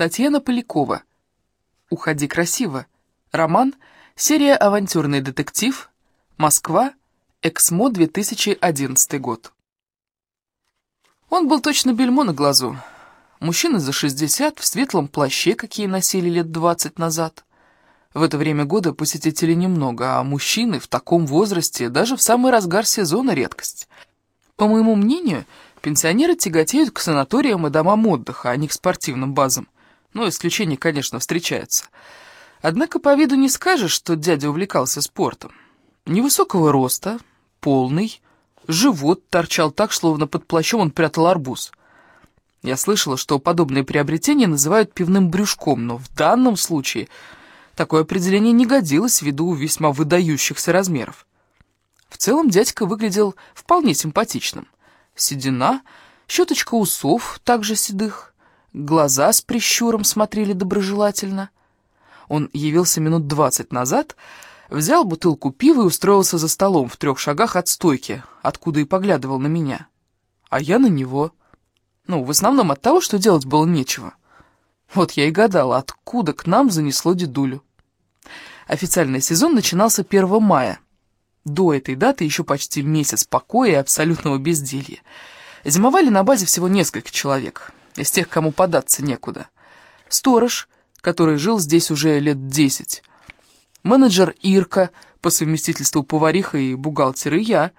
Татьяна Полякова. «Уходи красиво». Роман. Серия «Авантюрный детектив». Москва. Эксмо, 2011 год. Он был точно бельмо на глазу. Мужчина за 60, в светлом плаще, какие носили лет 20 назад. В это время года посетителей немного, а мужчины в таком возрасте даже в самый разгар сезона редкость. По моему мнению, пенсионеры тяготеют к санаториям и домам отдыха, а не к спортивным базам. Ну, исключения, конечно, встречаются. Однако по виду не скажешь, что дядя увлекался спортом. Невысокого роста, полный, живот торчал так, словно под плащом он прятал арбуз. Я слышала, что подобные приобретения называют пивным брюшком, но в данном случае такое определение не годилось ввиду весьма выдающихся размеров. В целом дядька выглядел вполне симпатичным. Седина, щеточка усов, также седых, глаза с прищуром смотрели доброжелательно. Он явился минут двадцать назад, взял бутылку пива и устроился за столом в трех шагах от стойки, откуда и поглядывал на меня. А я на него. Ну, в основном от того, что делать было нечего. Вот я и гадала, откуда к нам занесло дедулю. Официальный сезон начинался 1 мая. До этой даты еще почти месяц покоя и абсолютного безделья. Зимовали на базе всего несколько человек из тех, кому податься некуда. Сторож, который жил здесь уже лет десять. Менеджер Ирка, по совместительству повариха и бухгалтер, и я.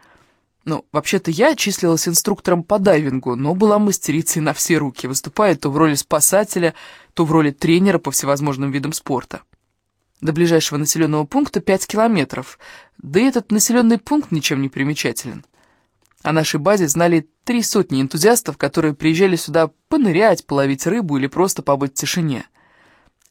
Ну, вообще-то я числилась инструктором по дайвингу, но была мастерицей на все руки, выступая то в роли спасателя, то в роли тренера по всевозможным видам спорта. До ближайшего населенного пункта пять километров, да и этот населенный пункт ничем не примечателен. О нашей базе знали три сотни энтузиастов, которые приезжали сюда понырять, половить рыбу или просто побыть в тишине.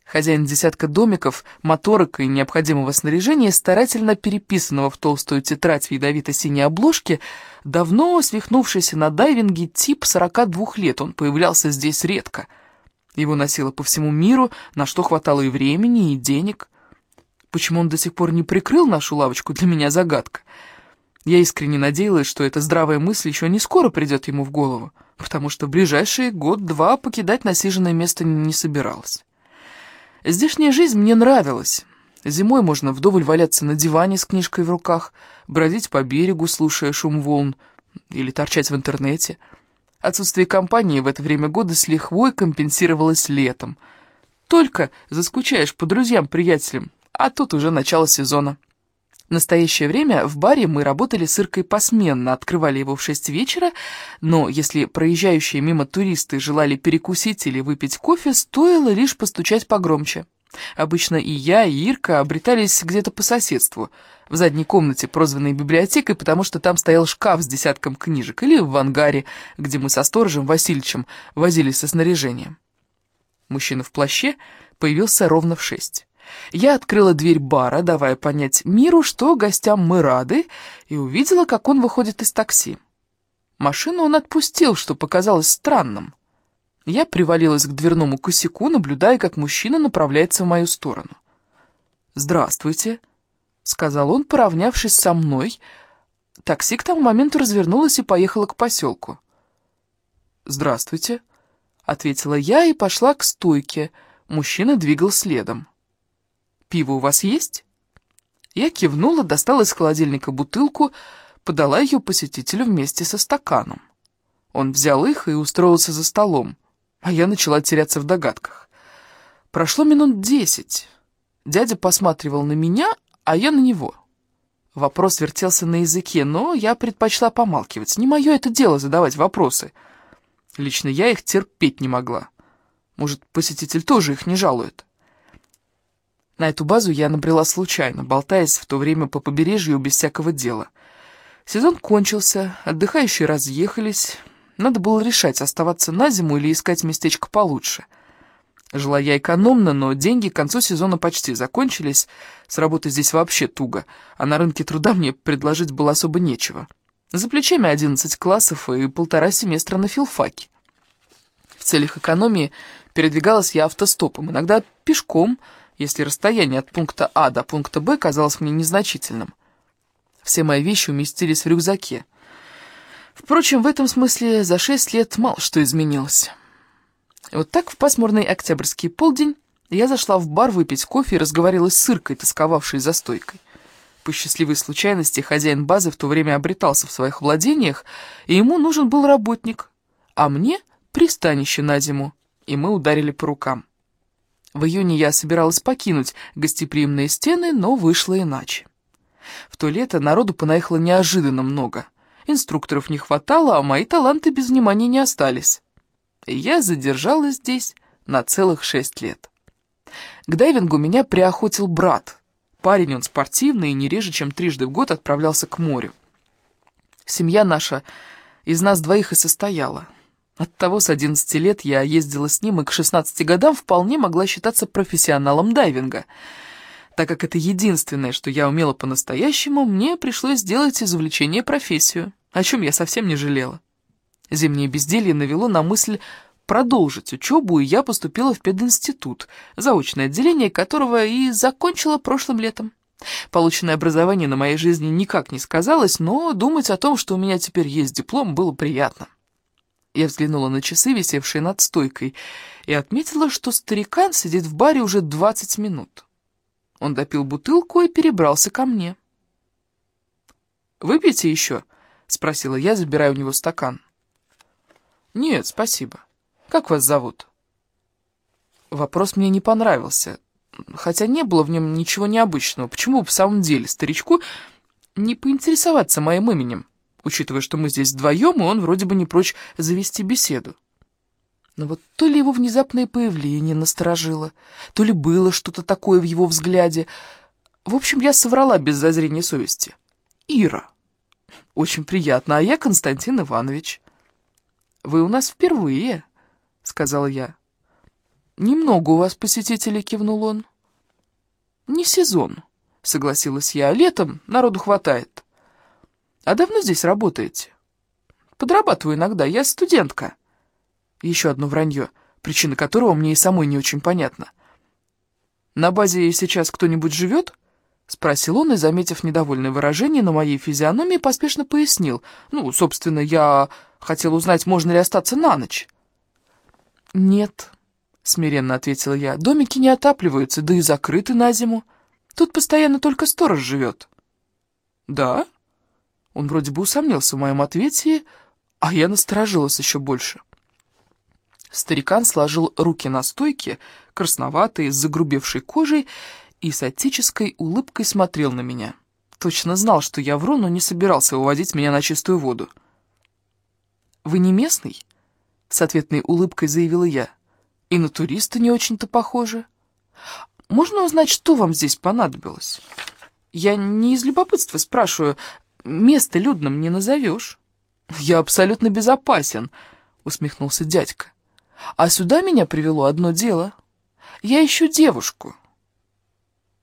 Хозяин десятка домиков, моторок и необходимого снаряжения, старательно переписанного в толстую тетрадь в ядовито-синей обложке, давно свихнувшийся на дайвинге тип 42 лет, он появлялся здесь редко. Его носило по всему миру, на что хватало и времени, и денег. Почему он до сих пор не прикрыл нашу лавочку, для меня загадка. Я искренне надеялась, что эта здравая мысль еще не скоро придет ему в голову, потому что в ближайший год-два покидать насиженное место не собиралась. Здешняя жизнь мне нравилась. Зимой можно вдоволь валяться на диване с книжкой в руках, бродить по берегу, слушая шум волн, или торчать в интернете. Отсутствие компании в это время года с лихвой компенсировалось летом. Только заскучаешь по друзьям-приятелям, а тут уже начало сезона. В настоящее время в баре мы работали с Иркой посменно, открывали его в шесть вечера, но если проезжающие мимо туристы желали перекусить или выпить кофе, стоило лишь постучать погромче. Обычно и я, и Ирка обретались где-то по соседству, в задней комнате, прозванной библиотекой, потому что там стоял шкаф с десятком книжек, или в ангаре, где мы со сторожем Васильичем возились со снаряжением. Мужчина в плаще появился ровно в шесть. Я открыла дверь бара, давая понять миру, что гостям мы рады, и увидела, как он выходит из такси. Машину он отпустил, что показалось странным. Я привалилась к дверному косяку, наблюдая, как мужчина направляется в мою сторону. «Здравствуйте», — сказал он, поравнявшись со мной. Такси к тому моменту развернулось и поехало к поселку. «Здравствуйте», — ответила я и пошла к стойке. Мужчина двигал следом. «Пиво у вас есть?» Я кивнула, достала из холодильника бутылку, подала ее посетителю вместе со стаканом. Он взял их и устроился за столом, а я начала теряться в догадках. Прошло минут десять. Дядя посматривал на меня, а я на него. Вопрос вертелся на языке, но я предпочла помалкивать. Не мое это дело задавать вопросы. Лично я их терпеть не могла. Может, посетитель тоже их не жалует. На эту базу я набрела случайно, болтаясь в то время по побережью без всякого дела. Сезон кончился, отдыхающие разъехались. Надо было решать, оставаться на зиму или искать местечко получше. Жила я экономно, но деньги к концу сезона почти закончились. С работы здесь вообще туго, а на рынке труда мне предложить было особо нечего. За плечами 11 классов и полтора семестра на филфаке. В целях экономии передвигалась я автостопом, иногда пешком, если расстояние от пункта А до пункта Б казалось мне незначительным. Все мои вещи уместились в рюкзаке. Впрочем, в этом смысле за шесть лет мало что изменилось. И вот так в пасмурный октябрьский полдень я зашла в бар выпить кофе и разговаривала с Иркой, тосковавшей за стойкой. По счастливой случайности хозяин базы в то время обретался в своих владениях, и ему нужен был работник, а мне — пристанище на зиму, и мы ударили по рукам. В июне я собиралась покинуть гостеприимные стены, но вышло иначе. В то лето народу понаехало неожиданно много. Инструкторов не хватало, а мои таланты без внимания не остались. Я задержалась здесь на целых шесть лет. К дайвингу меня приохотил брат. Парень он спортивный и не реже, чем трижды в год отправлялся к морю. Семья наша из нас двоих и состояла. Оттого с 11 лет я ездила с ним и к 16 годам вполне могла считаться профессионалом дайвинга. Так как это единственное, что я умела по-настоящему, мне пришлось сделать из увлечения профессию, о чем я совсем не жалела. Зимнее безделье навело на мысль продолжить учебу, и я поступила в пединститут, заочное отделение которого и закончила прошлым летом. Полученное образование на моей жизни никак не сказалось, но думать о том, что у меня теперь есть диплом, было приятно. Я взглянула на часы, висевшие над стойкой, и отметила, что старикан сидит в баре уже 20 минут. Он допил бутылку и перебрался ко мне. «Выпейте еще?» — спросила я, забирая у него стакан. «Нет, спасибо. Как вас зовут?» Вопрос мне не понравился, хотя не было в нем ничего необычного. Почему в самом деле старичку не поинтересоваться моим именем, учитывая, что мы здесь вдвоем, и он вроде бы не прочь завести беседу? Но вот то ли его внезапное появление насторожило, то ли было что-то такое в его взгляде. В общем, я соврала без зазрения совести. «Ира». «Очень приятно, а я Константин Иванович». «Вы у нас впервые», — сказал я. «Немного у вас посетителей», — кивнул он. «Не сезон», — согласилась я. «Летом народу хватает». «А давно здесь работаете?» «Подрабатываю иногда. Я студентка». Еще одно вранье, причина которого мне и самой не очень понятна. «На базе сейчас кто-нибудь живет?» — спросил он и, заметив недовольное выражение на моей физиономии, поспешно пояснил. «Ну, собственно, я хотел узнать, можно ли остаться на ночь». «Нет», — смиренно ответила я, — «домики не отапливаются, да и закрыты на зиму. Тут постоянно только сторож живет». «Да?» Он вроде бы усомнился в моем ответе, а я насторожилась еще больше. Старикан сложил руки на стойке, красноватые, с загрубевшей кожей, и с отеческой улыбкой смотрел на меня. Точно знал, что я вру, но не собирался выводить меня на чистую воду. «Вы не местный?» — с ответной улыбкой заявила я. «И на туриста не очень-то похоже. Можно узнать, что вам здесь понадобилось? Я не из любопытства спрашиваю, место людным не назовешь». «Я абсолютно безопасен», — усмехнулся дядька. «А сюда меня привело одно дело. Я ищу девушку».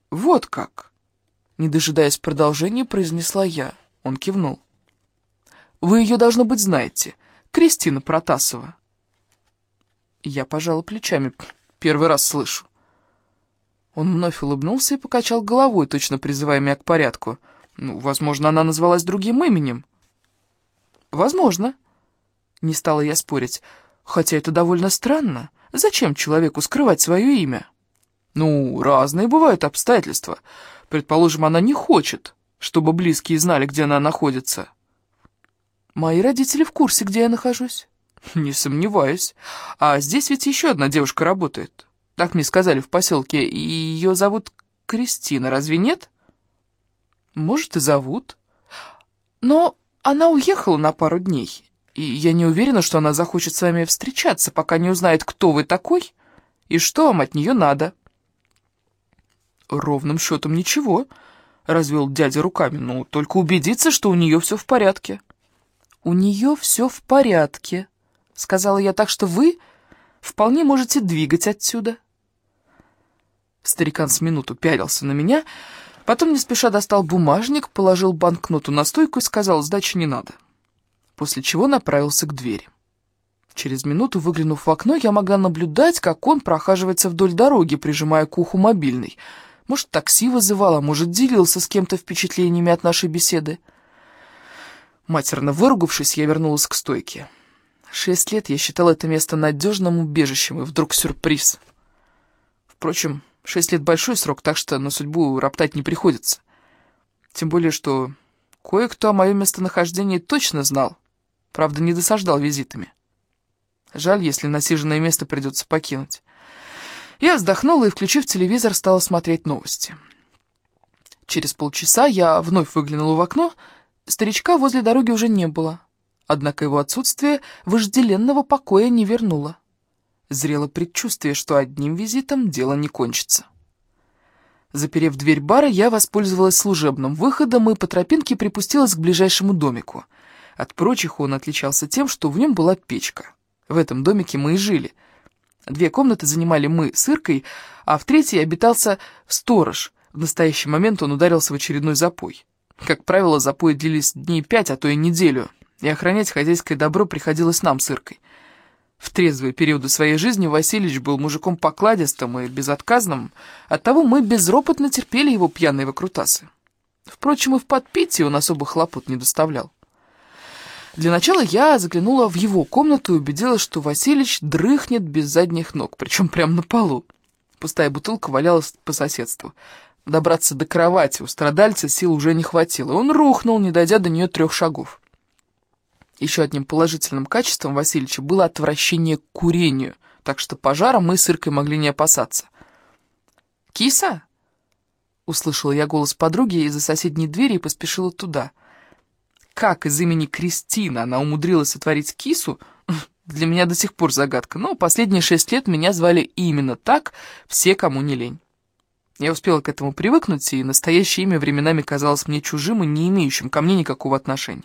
«Вот как?» Не дожидаясь продолжения, произнесла я. Он кивнул. «Вы ее, должно быть, знаете. Кристина Протасова». Я пожала плечами. Первый раз слышу. Он вновь улыбнулся и покачал головой, точно призывая меня к порядку. Ну, возможно, она назвалась другим именем. Возможно. Не стала я спорить. Хотя это довольно странно. Зачем человеку скрывать свое имя? Ну, разные бывают обстоятельства. Предположим, она не хочет, чтобы близкие знали, где она находится. Мои родители в курсе, где я нахожусь. Не сомневаюсь. А здесь ведь еще одна девушка работает. Так мне сказали в поселке, и ее зовут Кристина, разве нет? Может, и зовут. Но она уехала на пару дней, и я не уверена, что она захочет с вами встречаться, пока не узнает, кто вы такой и что вам от нее надо. Ровным счетом ничего, развел дядя руками, ну, только убедиться, что у нее все в порядке. У нее все в порядке, сказала я так, что вы вполне можете двигать отсюда. Старикан с минуту пялился на меня, потом не спеша достал бумажник, положил банкноту на стойку и сказал, сдачи не надо. — после чего направился к двери. Через минуту, выглянув в окно, я могла наблюдать, как он прохаживается вдоль дороги, прижимая к уху мобильный. Может, такси вызывал, а может, делился с кем-то впечатлениями от нашей беседы. Матерно выругавшись, я вернулась к стойке. Шесть лет я считал это место надежным убежищем, и вдруг сюрприз. Впрочем, шесть лет большой срок, так что на судьбу роптать не приходится. Тем более, что кое-кто о моем местонахождении точно знал, правда, не досаждал визитами. Жаль, если насиженное место придется покинуть. Я вздохнула и, включив телевизор, стала смотреть новости. Через полчаса я вновь выглянула в окно, старичка возле дороги уже не было. Однако его отсутствие вожделенного покоя не вернуло. Зрело предчувствие, что одним визитом дело не кончится. Заперев дверь бара, я воспользовалась служебным выходом и по тропинке припустилась к ближайшему домику. От прочих он отличался тем, что в нем была печка. В этом домике мы и жили. Две комнаты занимали мы с Иркой, а в третьей обитался сторож. В настоящий момент он ударился в очередной запой. Как правило, запои длились дней пять, а то и неделю, и охранять хозяйское добро приходилось нам с Иркой. В трезвые периоды своей жизни Васильевич был мужиком покладистым и безотказным, оттого мы безропотно терпели его пьяные выкрутасы. Впрочем, и в подпитии он особо хлопот не доставлял. Для начала я заглянула в его комнату и убедилась, что Васильевич дрыхнет без задних ног, причем прямо на полу. Пустая бутылка валялась по соседству. Добраться до кровати у страдальца сил уже не хватило, он рухнул, не дойдя до нее трех шагов. Еще одним положительным качеством Васильевича было отвращение к курению, так что пожара мы с Иркой могли не опасаться. «Киса?» — услышала я голос подруги из-за соседней двери и поспешила туда. Как из имени Кристина она умудрилась сотворить кису, для меня до сих пор загадка, но последние шесть лет меня звали именно так, все, кому не лень. Я успела к этому привыкнуть, и настоящее имя временами казалось мне чужим и не имеющим ко мне никакого отношения.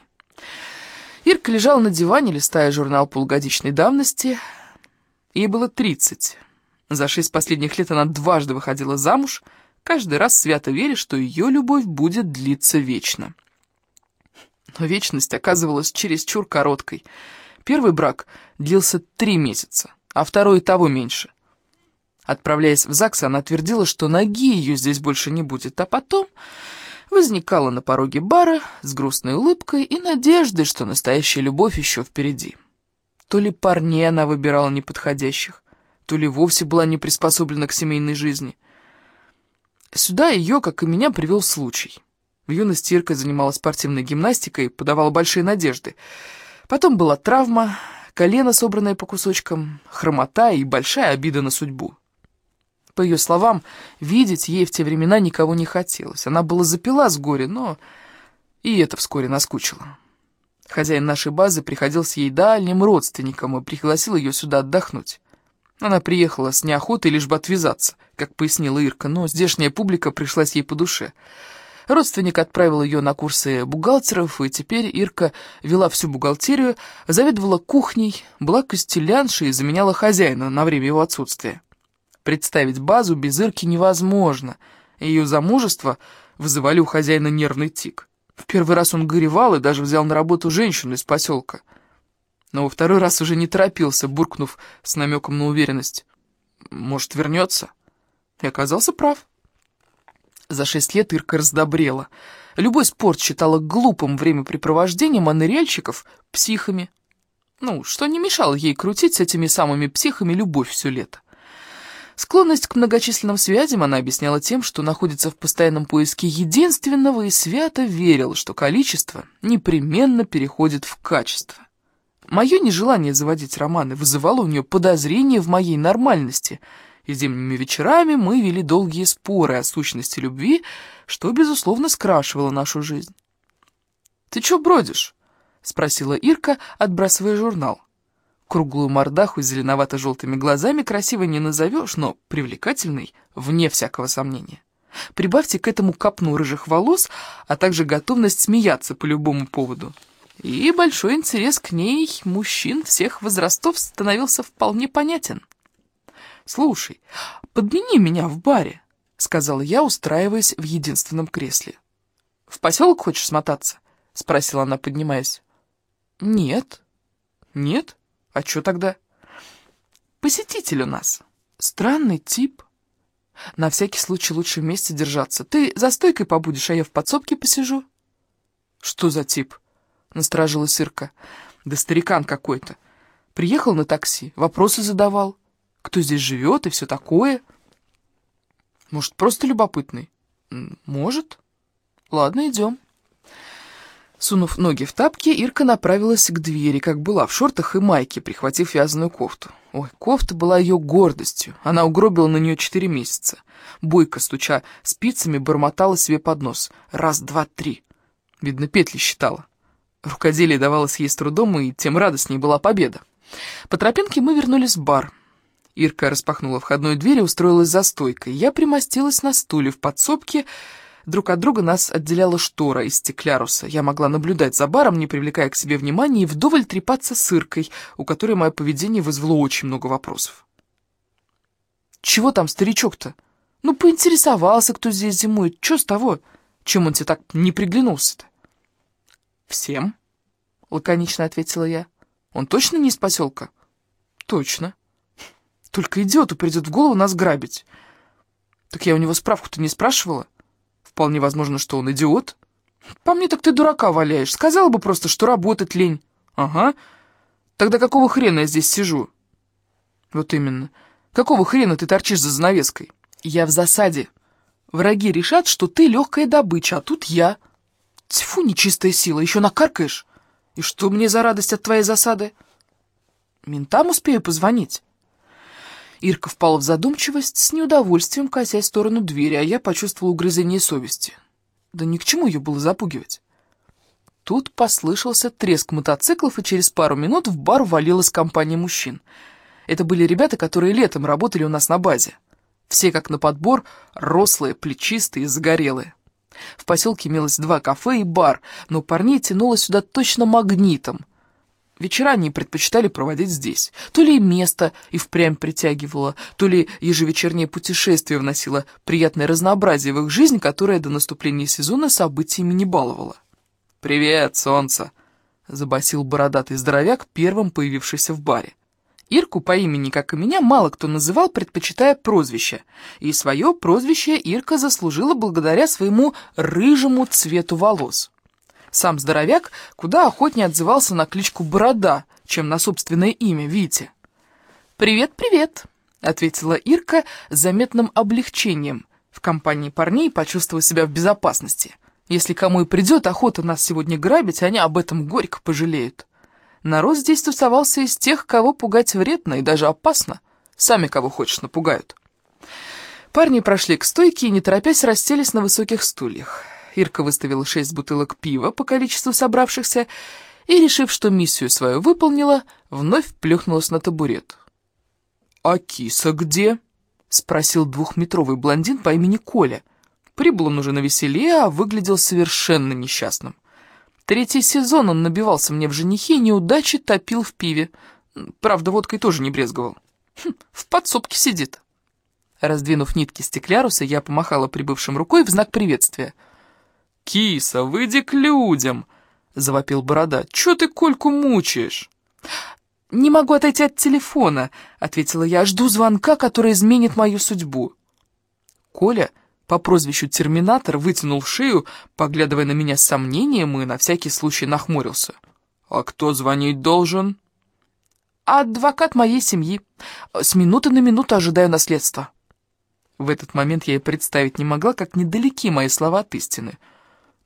Ирка лежала на диване, листая журнал полугодичной давности. Ей было тридцать. За шесть последних лет она дважды выходила замуж, каждый раз свято веря, что ее любовь будет длиться вечно. Но вечность оказывалась чересчур короткой. Первый брак длился три месяца, а второй и того меньше. Отправляясь в ЗАГС, она твердила, что ноги ее здесь больше не будет, а потом возникала на пороге бара с грустной улыбкой и надеждой, что настоящая любовь еще впереди. То ли парней она выбирала неподходящих, то ли вовсе была не приспособлена к семейной жизни. Сюда ее, как и меня, привел случай. В юности Ирка занималась спортивной гимнастикой, подавала большие надежды. Потом была травма, колено, собранное по кусочкам, хромота и большая обида на судьбу. По ее словам, видеть ей в те времена никого не хотелось. Она была запила с горя, но и это вскоре наскучило. Хозяин нашей базы приходился ей дальним родственником и пригласил ее сюда отдохнуть. Она приехала с неохотой лишь бы отвязаться, как пояснила Ирка, но здешняя публика пришлась ей по душе. Родственник отправил ее на курсы бухгалтеров, и теперь Ирка вела всю бухгалтерию, заведовала кухней, была костеляншей и заменяла хозяина на время его отсутствия. Представить базу без Ирки невозможно. Ее замужество вызывали у хозяина нервный тик. В первый раз он горевал и даже взял на работу женщину из поселка. Но во второй раз уже не торопился, буркнув с намеком на уверенность. Может, вернется? И оказался прав. За шесть лет Ирка раздобрела. Любой спорт считала глупым времяпрепровождением, а ныряльщиков — психами. Ну, что не мешало ей крутить с этими самыми психами любовь все лето. Склонность к многочисленным связям она объясняла тем, что находится в постоянном поиске единственного и свято верила, что количество непременно переходит в качество. Мое нежелание заводить романы вызывало у нее подозрение в моей нормальности, и зимними вечерами мы вели долгие споры о сущности любви, что, безусловно, скрашивало нашу жизнь. «Ты чё бродишь?» — спросила Ирка, отбрасывая журнал. Круглую мордаху с зеленовато-желтыми глазами красиво не назовешь, но привлекательной, вне всякого сомнения. Прибавьте к этому копну рыжих волос, а также готовность смеяться по любому поводу. И большой интерес к ней мужчин всех возрастов становился вполне понятен. «Слушай, подмени меня в баре», — сказала я, устраиваясь в единственном кресле. «В поселок хочешь смотаться?» — спросила она, поднимаясь. «Нет». «Нет?» А что тогда? Посетитель у нас. Странный тип. На всякий случай лучше вместе держаться. Ты за стойкой побудешь, а я в подсобке посижу. Что за тип? Насторожилась Ирка. Да старикан какой-то. Приехал на такси, вопросы задавал. Кто здесь живет и все такое. Может, просто любопытный? Может. Ладно, идем. Сунув ноги в тапки, Ирка направилась к двери, как была, в шортах и майке, прихватив вязаную кофту. Ой, кофта была ее гордостью. Она угробила на нее четыре месяца. Бойко, стуча спицами, бормотала себе под нос. Раз, два, три. Видно, петли считала. Рукоделие давалось ей с трудом, и тем радостней была победа. По тропинке мы вернулись в бар. Ирка распахнула входную дверь и устроилась за стойкой. Я примостилась на стуле в подсобке, Друг от друга нас отделяла штора из стекляруса. Я могла наблюдать за баром, не привлекая к себе внимания, и вдоволь трепаться с Иркой, у которой мое поведение вызвало очень много вопросов. «Чего там старичок-то? Ну, поинтересовался, кто здесь зимует. Чё с того? Чем он тебе так не приглянулся-то?» «Всем», — лаконично ответила я. «Он точно не из поселка?» «Точно. Только идиоту придет в голову нас грабить. Так я у него справку-то не спрашивала». Вполне возможно, что он идиот. По мне так ты дурака валяешь. Сказала бы просто, что работать лень. Ага. Тогда какого хрена я здесь сижу? Вот именно. Какого хрена ты торчишь за занавеской? Я в засаде. Враги решат, что ты легкая добыча, а тут я. Тьфу, нечистая сила, еще накаркаешь. И что мне за радость от твоей засады? Ментам успею позвонить. Ирка впала в задумчивость, с неудовольствием косясь в сторону двери, а я почувствовала угрызение совести. Да ни к чему ее было запугивать. Тут послышался треск мотоциклов, и через пару минут в бар валилась компания мужчин. Это были ребята, которые летом работали у нас на базе. Все как на подбор, рослые, плечистые, загорелые. В поселке имелось два кафе и бар, но парней тянуло сюда точно магнитом. Вечера они предпочитали проводить здесь. То ли место и впрямь притягивало, то ли ежевечернее путешествие вносило приятное разнообразие в их жизнь, которое до наступления сезона событиями не баловало. «Привет, солнце!» — забасил бородатый здоровяк, первым появившийся в баре. Ирку по имени, как и меня, мало кто называл, предпочитая прозвище. И свое прозвище Ирка заслужила благодаря своему рыжему цвету волос. Сам здоровяк куда охотнее отзывался на кличку Борода, чем на собственное имя Витя. «Привет, привет!» — ответила Ирка с заметным облегчением. В компании парней почувствовала себя в безопасности. Если кому и придет охота нас сегодня грабить, они об этом горько пожалеют. Народ здесь тусовался из тех, кого пугать вредно и даже опасно. Сами кого хочешь напугают. Парни прошли к стойке и, не торопясь, расселись на высоких стульях. Ирка выставила шесть бутылок пива по количеству собравшихся и, решив, что миссию свою выполнила, вновь плюхнулась на табурет. «А киса где?» — спросил двухметровый блондин по имени Коля. Прибыл он уже на веселе, а выглядел совершенно несчастным. Третий сезон он набивался мне в женихи и неудачи топил в пиве. Правда, водкой тоже не брезговал. Хм, в подсобке сидит. Раздвинув нитки стекляруса, я помахала прибывшим рукой в знак приветствия — «Киса, выйди к людям!» — завопил Борода. «Чё ты Кольку мучаешь?» «Не могу отойти от телефона», — ответила я. «Жду звонка, который изменит мою судьбу». Коля по прозвищу Терминатор вытянул шею, поглядывая на меня с сомнением и на всякий случай нахмурился. «А кто звонить должен?» «Адвокат моей семьи. С минуты на минуту ожидаю наследства». В этот момент я и представить не могла, как недалеки мои слова от истины —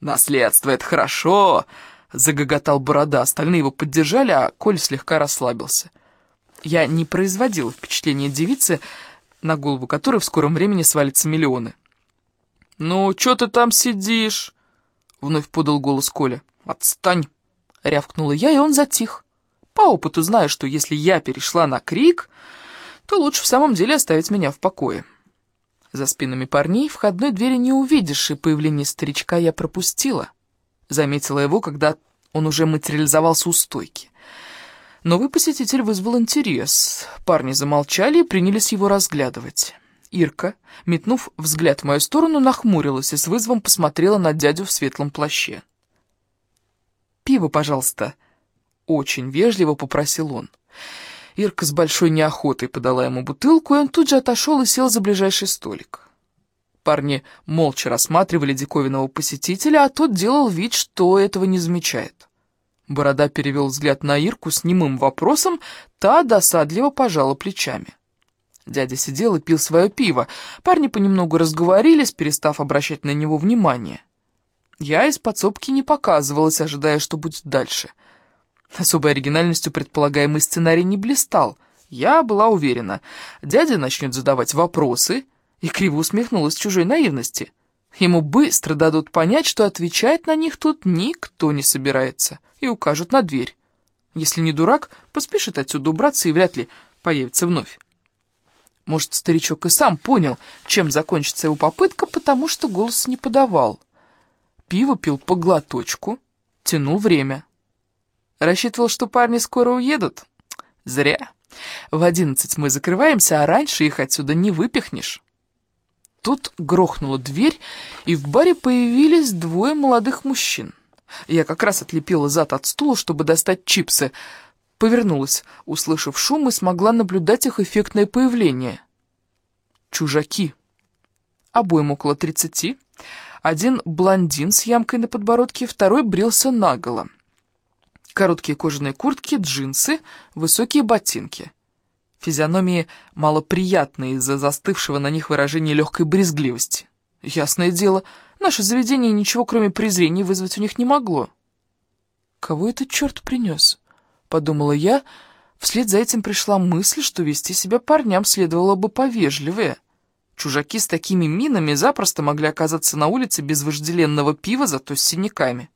«Наследство — это хорошо!» — загоготал Борода. Остальные его поддержали, а Коль слегка расслабился. Я не производила впечатления девицы, на голову которой в скором времени свалятся миллионы. «Ну, чё ты там сидишь?» — вновь подал голос Коля. «Отстань!» — рявкнула я, и он затих. По опыту знаю, что если я перешла на крик, то лучше в самом деле оставить меня в покое. За спинами парней входной двери не увидишь, и появление старичка я пропустила. Заметила его, когда он уже материализовался у стойки. Новый посетитель вызвал интерес. Парни замолчали и принялись его разглядывать. Ирка, метнув взгляд в мою сторону, нахмурилась и с вызовом посмотрела на дядю в светлом плаще. «Пиво, пожалуйста», — очень вежливо попросил он. Ирка с большой неохотой подала ему бутылку, и он тут же отошел и сел за ближайший столик. Парни молча рассматривали диковинного посетителя, а тот делал вид, что этого не замечает. Борода перевел взгляд на Ирку с немым вопросом, та досадливо пожала плечами. Дядя сидел и пил свое пиво. Парни понемногу разговорились, перестав обращать на него внимание. Я из подсобки не показывалась, ожидая, что будет дальше. Особой оригинальностью предполагаемый сценарий не блистал. Я была уверена, дядя начнет задавать вопросы, и криво усмехнулась чужой наивности. Ему быстро дадут понять, что отвечать на них тут никто не собирается, и укажут на дверь. Если не дурак, поспешит отсюда убраться и вряд ли появится вновь. Может, старичок и сам понял, чем закончится его попытка, потому что голос не подавал. Пиво пил по глоточку, тянул время. Рассчитывал, что парни скоро уедут? Зря. В одиннадцать мы закрываемся, а раньше их отсюда не выпихнешь. Тут грохнула дверь, и в баре появились двое молодых мужчин. Я как раз отлепила зад от стула, чтобы достать чипсы — Повернулась, услышав шум, и смогла наблюдать их эффектное появление. Чужаки. Обоим около тридцати. Один блондин с ямкой на подбородке, второй брился наголо. Короткие кожаные куртки, джинсы, высокие ботинки. Физиономии малоприятные из-за застывшего на них выражения легкой брезгливости. Ясное дело, наше заведение ничего кроме презрения вызвать у них не могло. Кого этот черт принес? — подумала я. Вслед за этим пришла мысль, что вести себя парням следовало бы повежливее. Чужаки с такими минами запросто могли оказаться на улице без вожделенного пива, зато с синяками.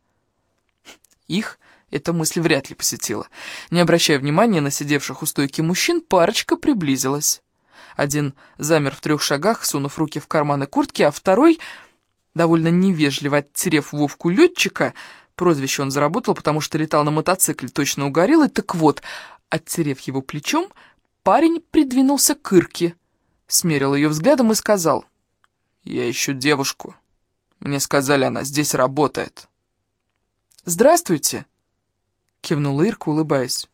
Их эта мысль вряд ли посетила. Не обращая внимания на сидевших у стойки мужчин, парочка приблизилась. Один замер в трех шагах, сунув руки в карманы куртки, а второй, довольно невежливо оттерев Вовку летчика, Прозвище он заработал, потому что летал на мотоцикле, точно угорел, и так вот, оттерев его плечом, парень придвинулся к Ирке, смерил ее взглядом и сказал, «Я ищу девушку. Мне сказали, она здесь работает». «Здравствуйте», — кивнула Ирка, улыбаясь.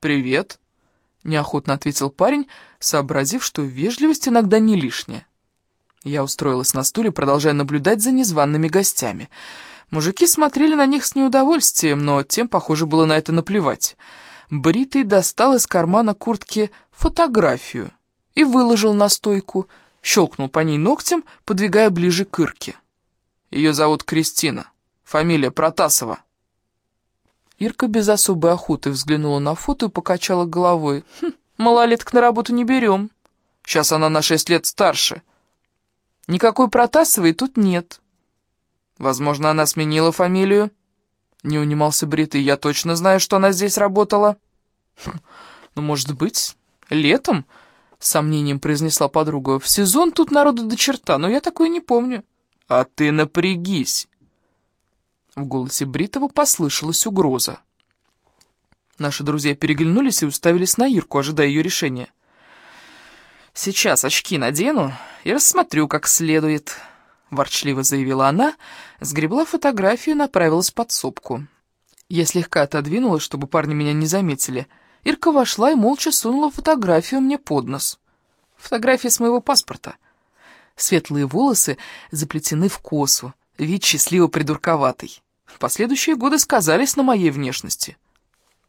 «Привет», — неохотно ответил парень, сообразив, что вежливость иногда не лишняя. Я устроилась на стуле, продолжая наблюдать за незваными гостями — Мужики смотрели на них с неудовольствием, но тем, похоже, было на это наплевать. Бритый достал из кармана куртки фотографию и выложил на стойку, щелкнул по ней ногтем, подвигая ближе к Ирке. Ее зовут Кристина, фамилия Протасова. Ирка без особой охоты взглянула на фото и покачала головой. «Хм, малолеток на работу не берем. Сейчас она на шесть лет старше. Никакой Протасовой тут нет». Возможно, она сменила фамилию?» Не унимался Бритый. «Я точно знаю, что она здесь работала». «Ну, может быть, летом?» С сомнением произнесла подруга. «В сезон тут народу до черта, но я такое не помню». «А ты напрягись!» В голосе Бритова послышалась угроза. Наши друзья переглянулись и уставились на Ирку, ожидая ее решения. «Сейчас очки надену и рассмотрю как следует», — ворчливо заявила она, сгребла фотографию и направилась под сопку. Я слегка отодвинулась, чтобы парни меня не заметили. Ирка вошла и молча сунула фотографию мне под нос. Фотография с моего паспорта. Светлые волосы заплетены в косу, вид счастливо придурковатый. Последующие годы сказались на моей внешности.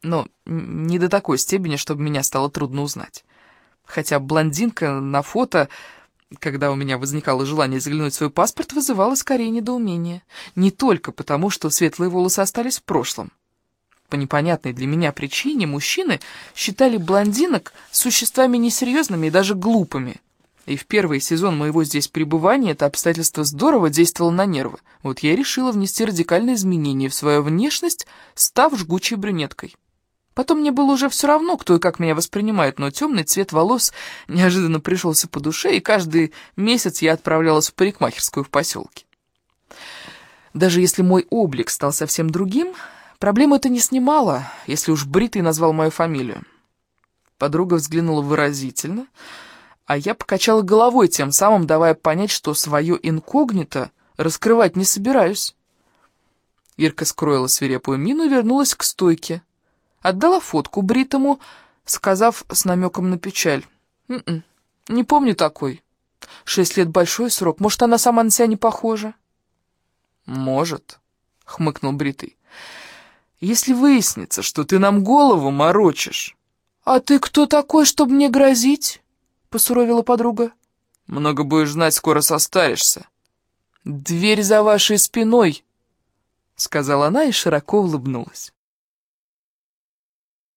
Но не до такой степени, чтобы меня стало трудно узнать. Хотя блондинка на фото когда у меня возникало желание заглянуть в свой паспорт, вызывало скорее недоумение. Не только потому, что светлые волосы остались в прошлом. По непонятной для меня причине мужчины считали блондинок существами несерьезными и даже глупыми. И в первый сезон моего здесь пребывания это обстоятельство здорово действовало на нервы. Вот я и решила внести радикальные изменения в свою внешность, став жгучей брюнеткой. Потом мне было уже все равно, кто и как меня воспринимает, но темный цвет волос неожиданно пришелся по душе, и каждый месяц я отправлялась в парикмахерскую в поселке. Даже если мой облик стал совсем другим, проблему это не снимало, если уж Бритый назвал мою фамилию. Подруга взглянула выразительно, а я покачала головой, тем самым давая понять, что свое инкогнито раскрывать не собираюсь. Ирка скроила свирепую мину и вернулась к стойке, Отдала фотку бритому, сказав с намеком на печаль. «Н «М-м, -н, «Не помню такой. Шесть лет большой срок. Может, она сама на себя не похожа?» «Может», — хмыкнул Бритый. Если выяснится, что ты нам голову морочишь...» «А ты кто такой, чтобы мне грозить?» — посуровила подруга. «Много будешь знать, скоро состаришься». «Дверь за вашей спиной», — сказала она и широко улыбнулась.